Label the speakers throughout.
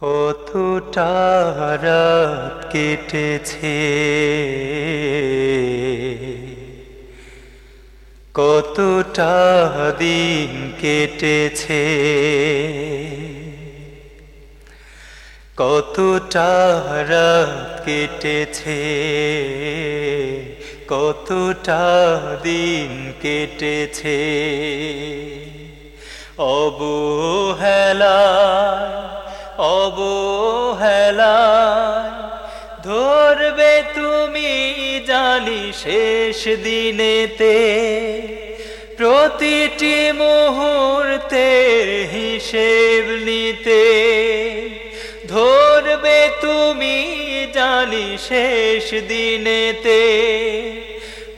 Speaker 1: কতটা রাত কেটেছে? কতটা দিন কেটেছে? কতটা রাত কেটেছে? কতটা দিন কেটেছে? অবহেলায় অবহেলায় ধরবে তুমি জানি শেষ দিনেতে। প্রতিটি মুহূর্তের হিসেব নিতে। ধরবে তুমি জানি শেষ দিনেতে।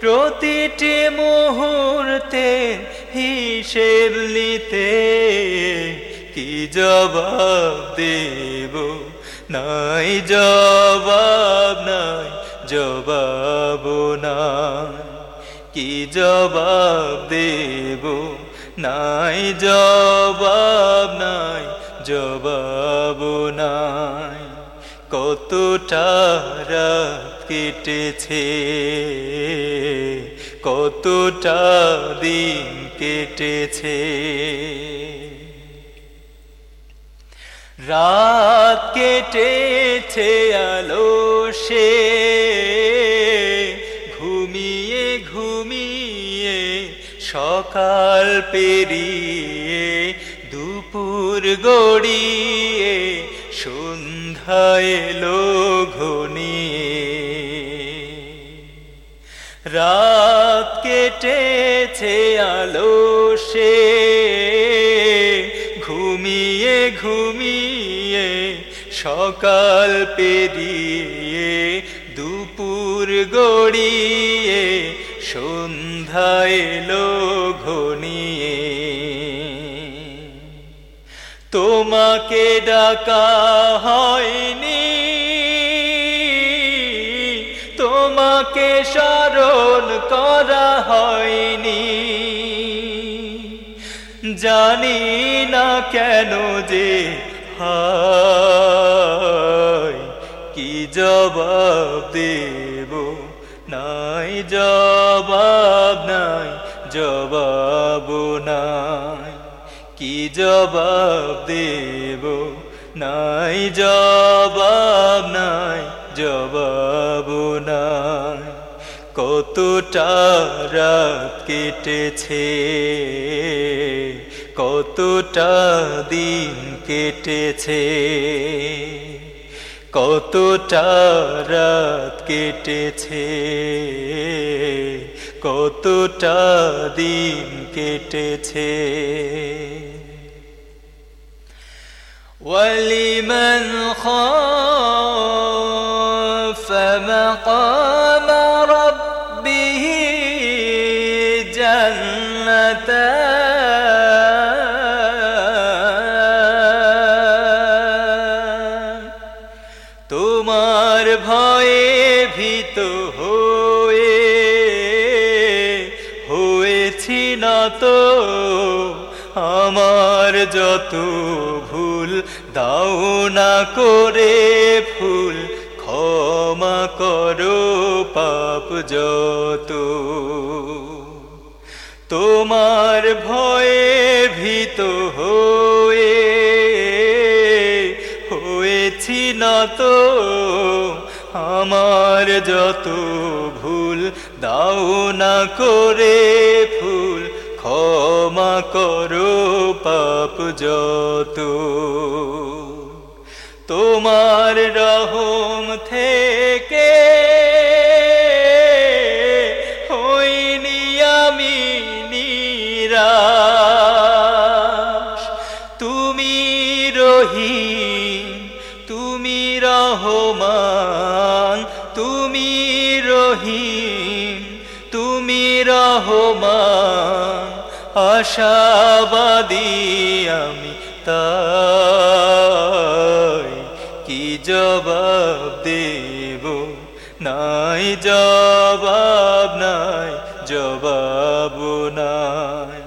Speaker 1: প্রতিটি মুহূর্তে হিসেব নিতে। কি জবাব দেব? নাই জবাব নাই জবাব, নাই। কি জবাব দেব? নাই জবাব নাই জবাব, নাই। কতটা রাত কেটেছে, কতটা দিন কেটেছে। রাত কেটেছে আলো সে। ঘুমিয়ে ঘুমিয়ে সকাল পেরিয়ে, দুপুর গড়িয়ে সন্ধ্যা এলো ঘনিয়ে। রাত কেটেছে আলো সে। ঘুমিয়ে ঘুমিয়ে সকাল পেরিয়ে দুপুর গড়িয়ে সন্ধ্যা এলো তোমাকে ডাকা হয়নি জানি না কেন যে হায়, কি জবাব দেব? নাই জবাব নাই জবাব, নাই। কি জবাব দেব? নাই জবাব নাই জবাব, নাই। কতটা রাত কেটেছে কতটা দিন কেটেছে কতটা রাত কেটেছে কতটা দিন কেটেছে ولمن خاف مقام ভয়ে ভীত হয়ে, হয়েছি না তো আমার যত ভুল, দাও না করে ফুল ক্ষমা করো পাপ যত। তোমার ভয়ে ভীত হয়ে হয়েছি না তো, আমার যত ভুল দাও না করে ফুল, ক্ষমা করো পাপ যত। তোমার রহম থেকে তুমি রহমান, তুমি রহিম, তুমি রহমান, আশাবাদী আমি তাই। কি জবাব দেব? নাই জবাব নাই জবাব নাই।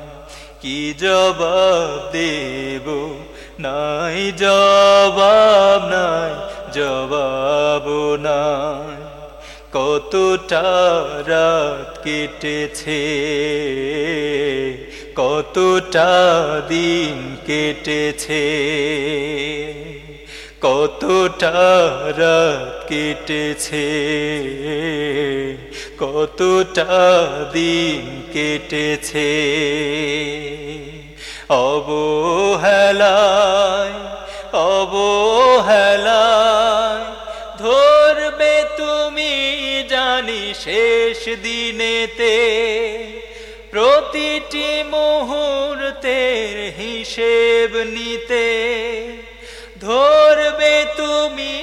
Speaker 1: কি জবাব দেব? নাই, জবাব নাই জবাব নাই। কতটা রাত কেটেছে, কতটা দিন কেটেছে, কতটা রাত কেটেছে, কতটা দিন কেটেছে। অবহেলায় অবহেলায় ধরবে তুমি জানি শেষ দিনেতে। প্রতিটি মুহূর্তের হিসেব নিতে ধরবে তুমি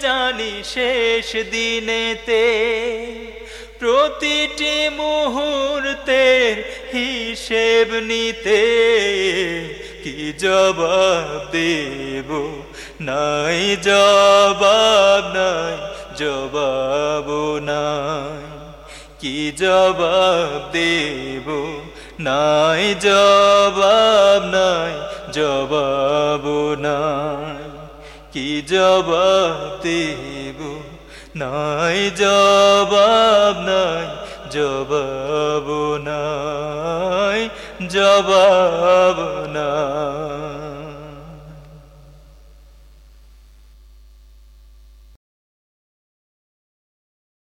Speaker 1: জানি শেষ দিনেতে। প্রতিটি মুহূর্তের হিসেব নিতে কি জবাব দেব? নাই জবাব নাই জবাব নাই। কি জবাব দেব? নাই জবাব নাই জবাব নাই। কি জবাব দেব? নাই জবাব নাই জবাব নাই। জবাব নাই